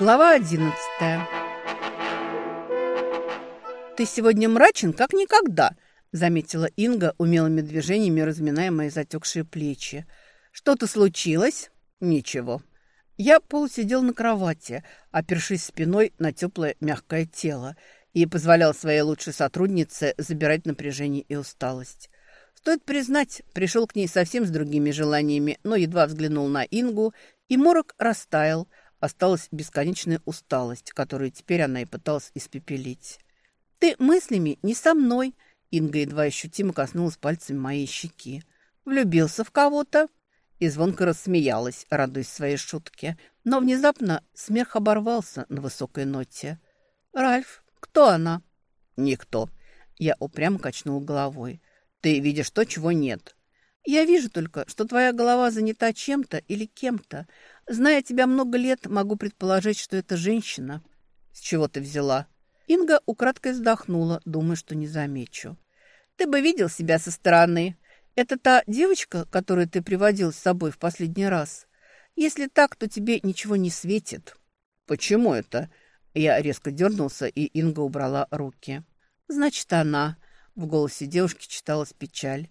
Глава одиннадцатая. «Ты сегодня мрачен, как никогда», – заметила Инга, умелыми движениями разминая мои затекшие плечи. «Что-то случилось?» «Ничего». Я полусидел на кровати, опершись спиной на теплое мягкое тело, и позволял своей лучшей сотруднице забирать напряжение и усталость. Стоит признать, пришел к ней совсем с другими желаниями, но едва взглянул на Ингу, и морок растаял – Осталась бесконечная усталость, которую теперь она и пыталась испепелить. «Ты мыслями не со мной!» Инга едва ощутимо коснулась пальцами моей щеки. «Влюбился в кого-то?» И звонко рассмеялась, радуясь своей шутке. Но внезапно смех оборвался на высокой ноте. «Ральф, кто она?» «Никто». Я упрямо качнул головой. «Ты видишь то, чего нет». «Я вижу только, что твоя голова занята чем-то или кем-то. Зная тебя много лет, могу предположить, что это женщина. С чего ты взяла? Инга украдкой вздохнула, думая, что не замечу. Ты бы видел себя со стороны. Это та девочка, которую ты приводил с собой в последний раз. Если так, то тебе ничего не светит. Почему это? Я резко дернулся, и Инга убрала руки. Значит, она. В голосе девушки читалась печаль.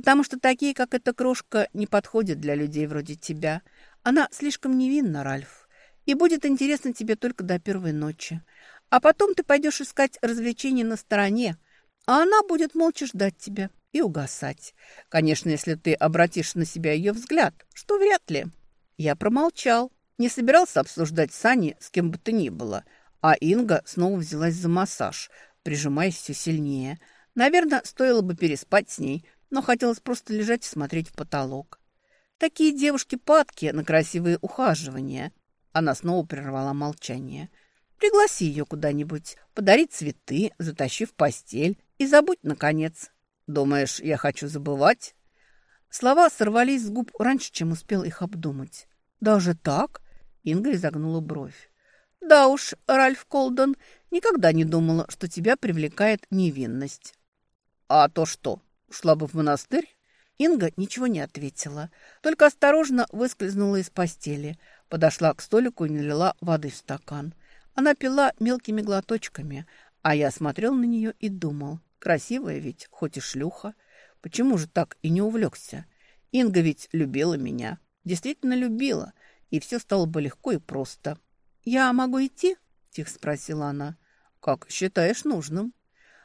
Потому что такие, как эта крошка, не подходят для людей вроде тебя. Она слишком невинна, Ральф, и будет интересна тебе только до первой ночи. А потом ты пойдешь искать развлечений на стороне, а она будет молча ждать тебя и угасать. Конечно, если ты обратишь на себя ее взгляд, что вряд ли. Я промолчал, не собирался обсуждать Сани с кем бы то ни было, а Инга снова взялась за массаж, прижимаясь все сильнее. Наверное, стоило бы переспать с ней, но хотелось просто лежать и смотреть в потолок. Такие девушки падки на красивые ухаживания. Она снова прервала молчание. Пригласи ее куда-нибудь, подари цветы, затащи в постель и забудь, наконец. Думаешь, я хочу забывать? Слова сорвались с губ раньше, чем успел их обдумать. Даже так? Инга изогнула бровь. Да уж, Ральф Колден, никогда не думала, что тебя привлекает невинность. А то что, ушла бы в монастырь? Инга ничего не ответила, только осторожно выскользнула из постели, подошла к столику и налила воды в стакан. Она пила мелкими глоточками, а я смотрел на нее и думал, красивая ведь, хоть и шлюха. Почему же так и не увлекся? Инга ведь любила меня, действительно любила, и все стало бы легко и просто. «Я могу идти?» – тихо спросила она. «Как считаешь нужным?»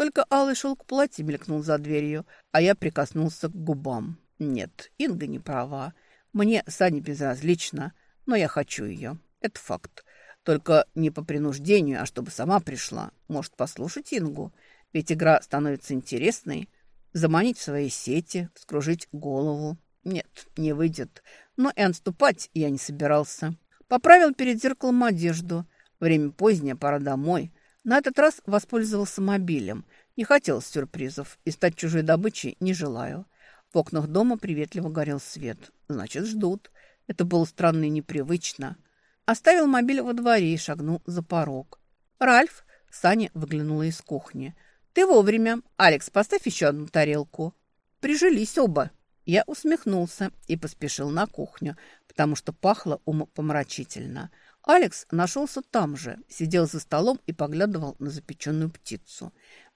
Только алый шелк платья мелькнул за дверью, а я прикоснулся к губам. Нет, Инга не права. Мне Саня безразлична, но я хочу ее. Это факт. Только не по принуждению, а чтобы сама пришла. Может, послушать Ингу? Ведь игра становится интересной. Заманить в свои сети, вскружить голову. Нет, не выйдет. Но и отступать я не собирался. Поправил перед зеркалом одежду. Время позднее, пора домой. На этот раз воспользовался мобилем. Не хотел сюрпризов и стать чужой добычей не желаю. В окнах дома приветливо горел свет. Значит, ждут. Это было странно и непривычно. Оставил мобиль во дворе и шагнул за порог. «Ральф!» – Саня выглянула из кухни. «Ты вовремя. Алекс, поставь еще одну тарелку». «Прижились оба». Я усмехнулся и поспешил на кухню, потому что пахло умопомрачительно – Алекс нашелся там же, сидел за столом и поглядывал на запеченную птицу.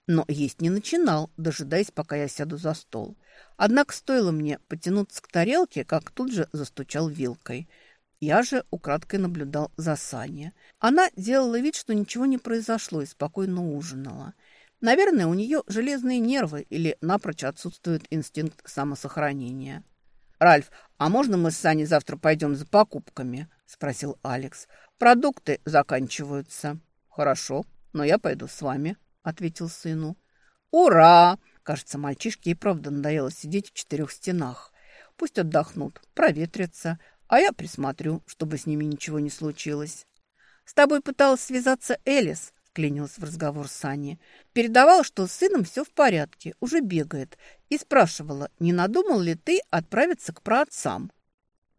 Но есть не начинал, дожидаясь, пока я сяду за стол. Однако стоило мне потянуться к тарелке, как тут же застучал вилкой. Я же украдкой наблюдал за Саней. Она делала вид, что ничего не произошло и спокойно ужинала. Наверное, у нее железные нервы или напрочь отсутствует инстинкт самосохранения. «Ральф, а можно мы с Саней завтра пойдем за покупками?» – спросил Алекс. «Продукты заканчиваются». «Хорошо, но я пойду с вами», – ответил сыну. «Ура!» Кажется, мальчишке и правда надоело сидеть в четырех стенах. Пусть отдохнут, проветрятся, а я присмотрю, чтобы с ними ничего не случилось. «С тобой пыталась связаться Элис», – клянилась в разговор Сани. Передавала, что с сыном все в порядке, уже бегает, и спрашивала, не надумал ли ты отправиться к праотцам.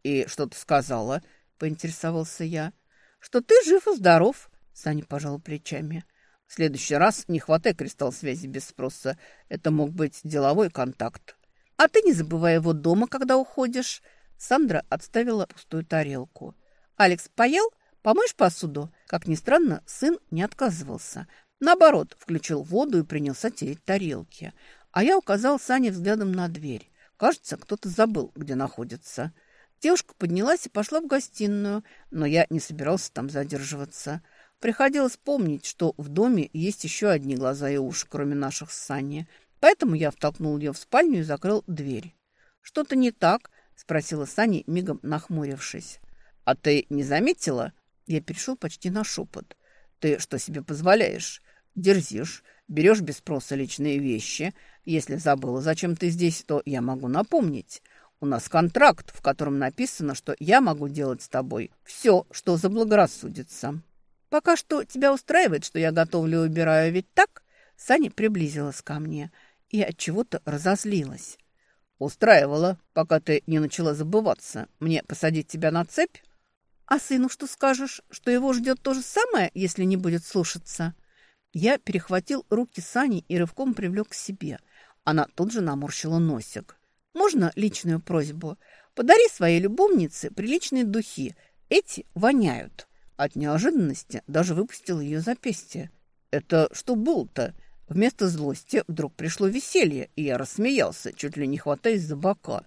«И что ты сказала?» – поинтересовался я. «Что ты жив и здоров», – Саня пожал плечами. «В следующий раз не хватай кристалл связи без спроса. Это мог быть деловой контакт». «А ты не забывай его дома, когда уходишь». Сандра отставила пустую тарелку. «Алекс поел? Помышь посуду?» Как ни странно, сын не отказывался. Наоборот, включил воду и принялся тереть тарелки. А я указал Сане взглядом на дверь. Кажется, кто-то забыл, где находится. Девушка поднялась и пошла в гостиную, но я не собирался там задерживаться. Приходилось помнить, что в доме есть еще одни глаза и уши, кроме наших с Саней. Поэтому я втолкнул ее в спальню и закрыл дверь. «Что-то не так?» – спросила Саня, мигом нахмурившись. «А ты не заметила?» Я перешел почти на шепот. «Ты что себе позволяешь? Дерзишь, берешь без спроса личные вещи. Если забыла, зачем ты здесь, то я могу напомнить. У нас контракт, в котором написано, что я могу делать с тобой все, что заблагорассудится. Пока что тебя устраивает, что я готовлю и убираю, ведь так?» Саня приблизилась ко мне и от чего-то разозлилась. «Устраивала, пока ты не начала забываться. Мне посадить тебя на цепь?» «А сыну что скажешь? Что его ждет то же самое, если не будет слушаться?» Я перехватил руки Сани и рывком привлек к себе. Она тут же наморщила носик. «Можно личную просьбу? Подари своей любовнице приличные духи. Эти воняют». От неожиданности даже выпустил ее запястье. «Это что было-то?» Вместо злости вдруг пришло веселье, и я рассмеялся, чуть ли не хватаясь за бока.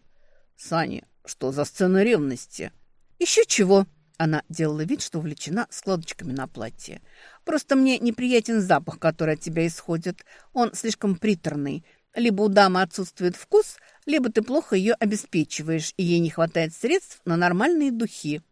«Саня, что за сцена ревности?» «Еще чего!» Она делала вид, что увлечена складочками на платье. «Просто мне неприятен запах, который от тебя исходит. Он слишком приторный. Либо у дамы отсутствует вкус, либо ты плохо ее обеспечиваешь, и ей не хватает средств на нормальные духи».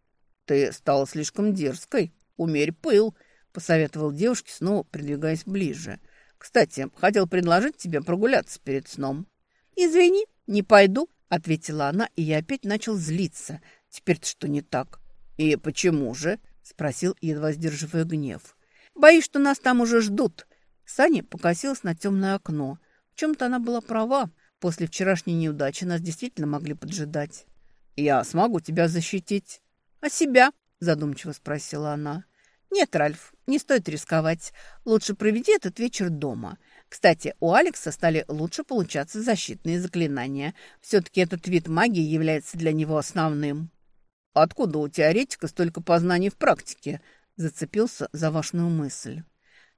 «Ты стала слишком дерзкой. Умерь пыл», — посоветовал девушке, снова придвигаясь ближе. «Кстати, хотел предложить тебе прогуляться перед сном». «Извини, не пойду», — ответила она, и я опять начал злиться. «Теперь-то что не так?» «И почему же?» — спросил, едва сдерживая гнев. «Боюсь, что нас там уже ждут». Саня покосилась на темное окно. В чем-то она была права. После вчерашней неудачи нас действительно могли поджидать. «Я смогу тебя защитить». «А себя?» – задумчиво спросила она. «Нет, Ральф, не стоит рисковать. Лучше проведи этот вечер дома. Кстати, у Алекса стали лучше получаться защитные заклинания. Все-таки этот вид магии является для него основным». «Откуда у теоретика столько познаний в практике?» – зацепился за важную мысль.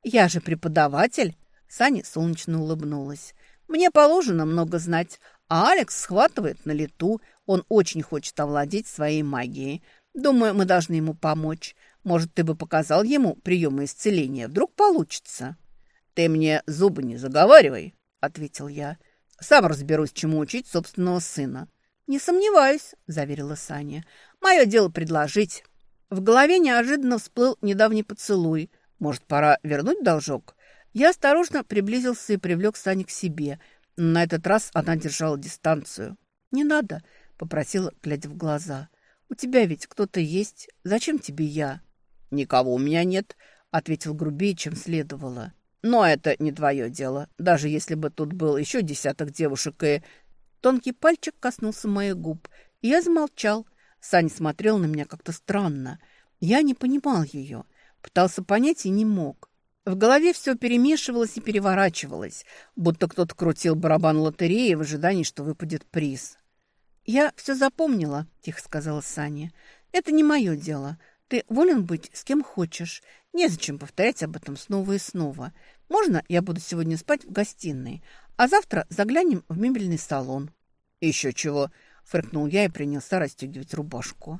«Я же преподаватель!» – Саня солнечно улыбнулась. «Мне положено много знать, а Алекс схватывает на лету. Он очень хочет овладеть своей магией. Думаю, мы должны ему помочь. Может, ты бы показал ему приемы исцеления? Вдруг получится». «Ты мне зубы не заговаривай», – ответил я. «Сам разберусь, чему учить собственного сына». «Не сомневаюсь», – заверила Саня. «Мое дело предложить». В голове неожиданно всплыл недавний поцелуй. Может, пора вернуть должок? Я осторожно приблизился и привлек Саню к себе. На этот раз она держала дистанцию. «Не надо», – попросила, глядя в глаза. «У тебя ведь кто-то есть. Зачем тебе я?» «Никого у меня нет», – ответил грубее, чем следовало. «Но это не твое дело. Даже если бы тут был еще десяток девушек и Тонкий пальчик коснулся моих губ, и я замолчал. Саня смотрел на меня как-то странно. Я не понимал ее, пытался понять и не мог. В голове все перемешивалось и переворачивалось, будто кто-то крутил барабан лотереи в ожидании, что выпадет приз. «Я все запомнила», – тихо сказала Саня. «Это не мое дело. Ты волен быть с кем хочешь. Незачем повторять об этом снова и снова. Можно я буду сегодня спать в гостиной, а завтра заглянем в мебельный салон». «Еще чего?» – фыркнул я и принялся расстегивать рубашку.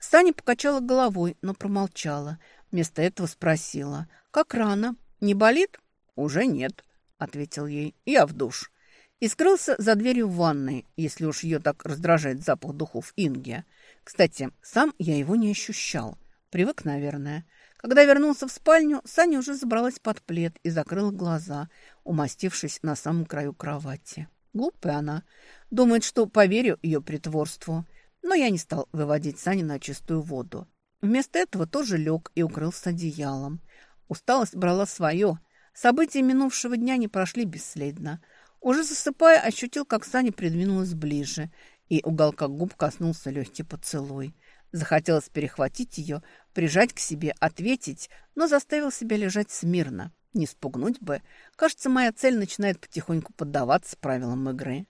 Саня покачала головой, но промолчала. Вместо этого спросила. «Как рано? Не болит?» «Уже нет», – ответил ей. «Я в душ». И скрылся за дверью ванной, если уж ее так раздражает запах духов Инги. Кстати, сам я его не ощущал. Привык, наверное. Когда вернулся в спальню, Саня уже забралась под плед и закрыла глаза, умастившись на самом краю кровати. Глупая она. Думает, что поверю ее притворству. Но я не стал выводить Сани на чистую воду. Вместо этого тоже лег и укрылся одеялом. Усталость брала свое. События минувшего дня не прошли бесследно. Уже засыпая, ощутил, как Саня придвинулась ближе, и уголка губ коснулся легкий поцелуй. Захотелось перехватить ее, прижать к себе, ответить, но заставил себя лежать смирно. Не спугнуть бы. Кажется, моя цель начинает потихоньку поддаваться правилам игры.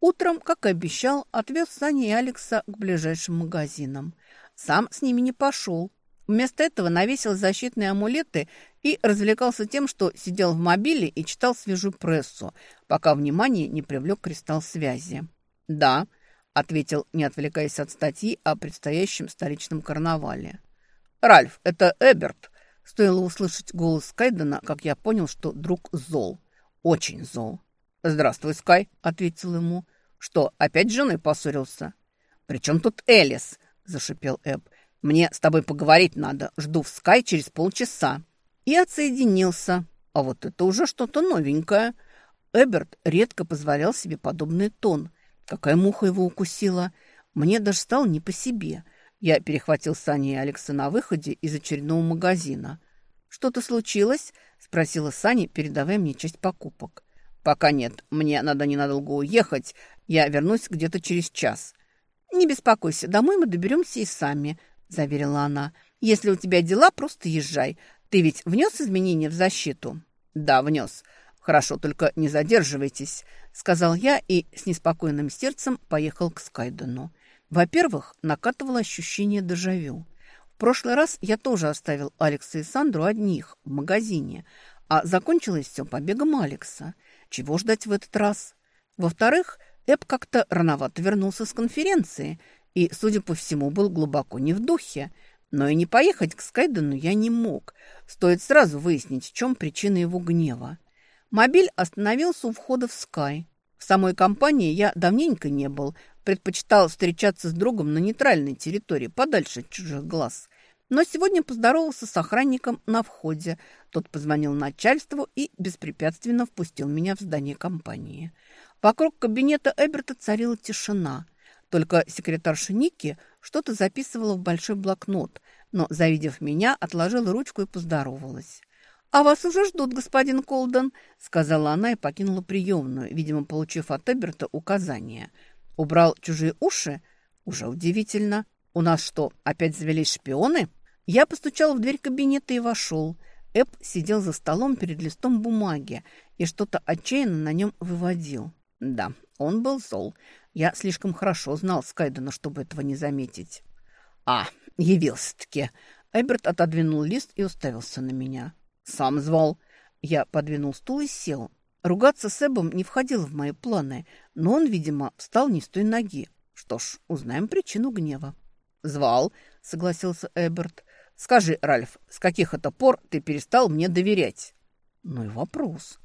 Утром, как и обещал, отвез Саня и Алекса к ближайшим магазинам. Сам с ними не пошел. Вместо этого навесил защитные амулеты и развлекался тем, что сидел в мобиле и читал свежую прессу, пока внимание не привлек кристалл связи. «Да», — ответил, не отвлекаясь от статьи о предстоящем столичном карнавале. «Ральф, это Эберт!» Стоило услышать голос Скайдена, как я понял, что друг зол. Очень зол. «Здравствуй, Скай», — ответил ему. «Что, опять с женой поссорился?» «При тут Элис?» — зашипел Эб. «Мне с тобой поговорить надо. Жду в Скай через полчаса». И отсоединился. А вот это уже что-то новенькое. Эберт редко позволял себе подобный тон. Какая муха его укусила. Мне даже стало не по себе. Я перехватил Саня и Алекса на выходе из очередного магазина. «Что-то случилось?» – спросила Саня, передавая мне часть покупок. «Пока нет. Мне надо ненадолго уехать. Я вернусь где-то через час». «Не беспокойся, домой мы доберемся и сами», – заверила она. «Если у тебя дела, просто езжай. Ты ведь внес изменения в защиту?» «Да, внес. Хорошо, только не задерживайтесь», – сказал я и с неспокойным сердцем поехал к Скайдену. Во-первых, накатывало ощущение дежавю. В прошлый раз я тоже оставил Алекса и Сандру одних в магазине, а закончилось все побегом Алекса. Чего ждать в этот раз? Во-вторых, Эб как-то рановато вернулся с конференции и, судя по всему, был глубоко не в духе. Но и не поехать к Скайдену я не мог. Стоит сразу выяснить, в чем причина его гнева. Мобиль остановился у входа в Скай. В самой компании я давненько не был, предпочитал встречаться с другом на нейтральной территории, подальше от чужих глаз. Но сегодня поздоровался с охранником на входе. Тот позвонил начальству и беспрепятственно впустил меня в здание компании. Вокруг кабинета Эберта царила тишина. Только секретарша Ники что-то записывала в большой блокнот, но, завидев меня, отложила ручку и поздоровалась. «А вас уже ждут, господин Колден», — сказала она и покинула приемную, видимо, получив от Эберта указание. «Убрал чужие уши? Уже удивительно. У нас что, опять завелись шпионы?» Я постучал в дверь кабинета и вошел. Эб сидел за столом перед листом бумаги и что-то отчаянно на нем выводил. Да, он был зол. Я слишком хорошо знал Скайдена, чтобы этого не заметить. «А, явился-таки!» Эберт отодвинул лист и уставился на меня. «Сам звал». Я подвинул стул и сел. Ругаться с Эбом не входило в мои планы, но он, видимо, встал не с той ноги. Что ж, узнаем причину гнева. «Звал», — согласился Эберт. «Скажи, Ральф, с каких это пор ты перестал мне доверять?» «Ну и вопрос».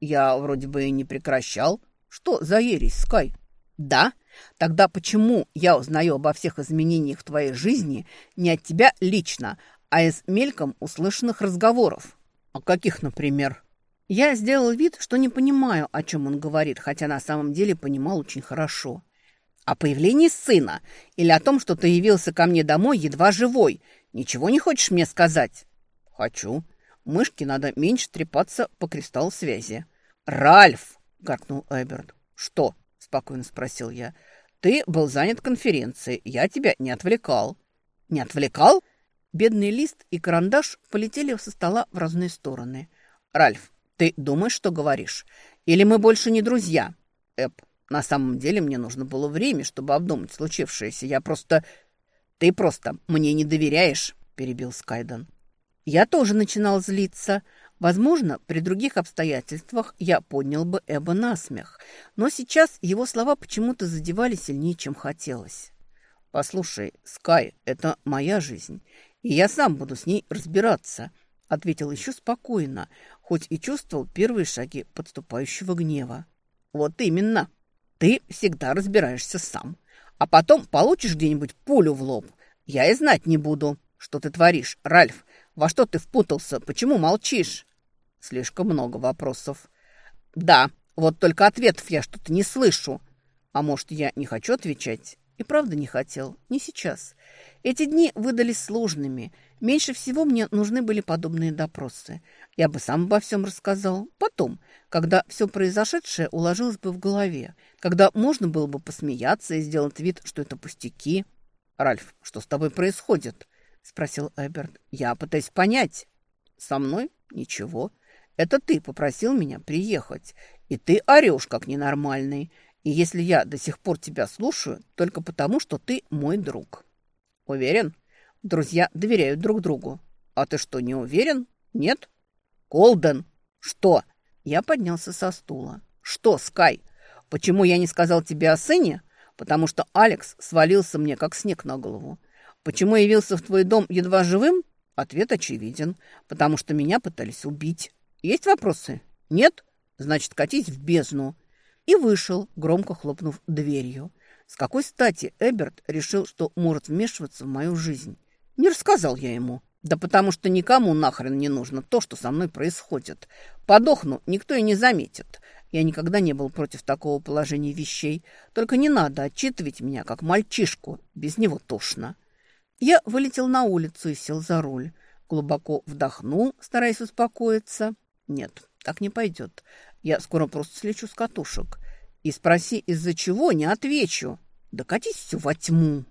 «Я вроде бы и не прекращал. Что за ересь, Скай?» «Да? Тогда почему я узнаю обо всех изменениях в твоей жизни не от тебя лично, а из мельком услышанных разговоров. А каких, например? Я сделал вид, что не понимаю, о чем он говорит, хотя на самом деле понимал очень хорошо. О появлении сына или о том, что ты явился ко мне домой едва живой. Ничего не хочешь мне сказать? Хочу. Мышке надо меньше трепаться по кристаллу связи. «Ральф!» — гаркнул Эберт. «Что?» — спокойно спросил я. «Ты был занят конференцией. Я тебя не отвлекал». «Не отвлекал?» Бедный лист и карандаш полетели со стола в разные стороны. «Ральф, ты думаешь, что говоришь? Или мы больше не друзья?» «Эп, на самом деле мне нужно было время, чтобы обдумать случившееся. Я просто...» «Ты просто мне не доверяешь», — перебил Скайден. Я тоже начинал злиться. Возможно, при других обстоятельствах я поднял бы Эба на смех, но сейчас его слова почему-то задевали сильнее, чем хотелось. «Послушай, Скай, это моя жизнь, и я сам буду с ней разбираться», — ответил еще спокойно, хоть и чувствовал первые шаги подступающего гнева. «Вот именно. Ты всегда разбираешься сам. А потом получишь где-нибудь пулю в лоб. Я и знать не буду, что ты творишь, Ральф. Во что ты впутался? Почему молчишь?» Слишком много вопросов. «Да, вот только ответов я что-то не слышу. А может, я не хочу отвечать?» И правда не хотел. Не сейчас. Эти дни выдались сложными. Меньше всего мне нужны были подобные допросы. Я бы сам обо всем рассказал. Потом, когда все произошедшее уложилось бы в голове. Когда можно было бы посмеяться и сделать вид, что это пустяки. «Ральф, что с тобой происходит?» – спросил Эберт. «Я пытаюсь понять». «Со мной? Ничего. Это ты попросил меня приехать. И ты орешь, как ненормальный. И если я до сих пор тебя слушаю, только потому, что ты мой друг. Уверен? Друзья доверяют друг другу. А ты что, не уверен? Нет? Колден. Что? Я поднялся со стула. Что, Скай? Почему я не сказал тебе о сыне? Потому что Алекс свалился мне, как снег на голову. Почему явился в твой дом едва живым? Ответ очевиден. Потому что меня пытались убить. Есть вопросы? Нет? Значит, катись в бездну. И вышел, громко хлопнув дверью. С какой стати Эберт решил, что может вмешиваться в мою жизнь? Не рассказал я ему. Да потому что никому нахрен не нужно то, что со мной происходит. Подохну, никто и не заметит. Я никогда не был против такого положения вещей. Только не надо отчитывать меня, как мальчишку. Без него тошно. Я вылетел на улицу и сел за руль. Глубоко вдохнул, стараясь успокоиться. Нет, так не пойдет. Я скоро просто слечу с катушек. И спроси, из-за чего, не отвечу. Да катись все во тьму.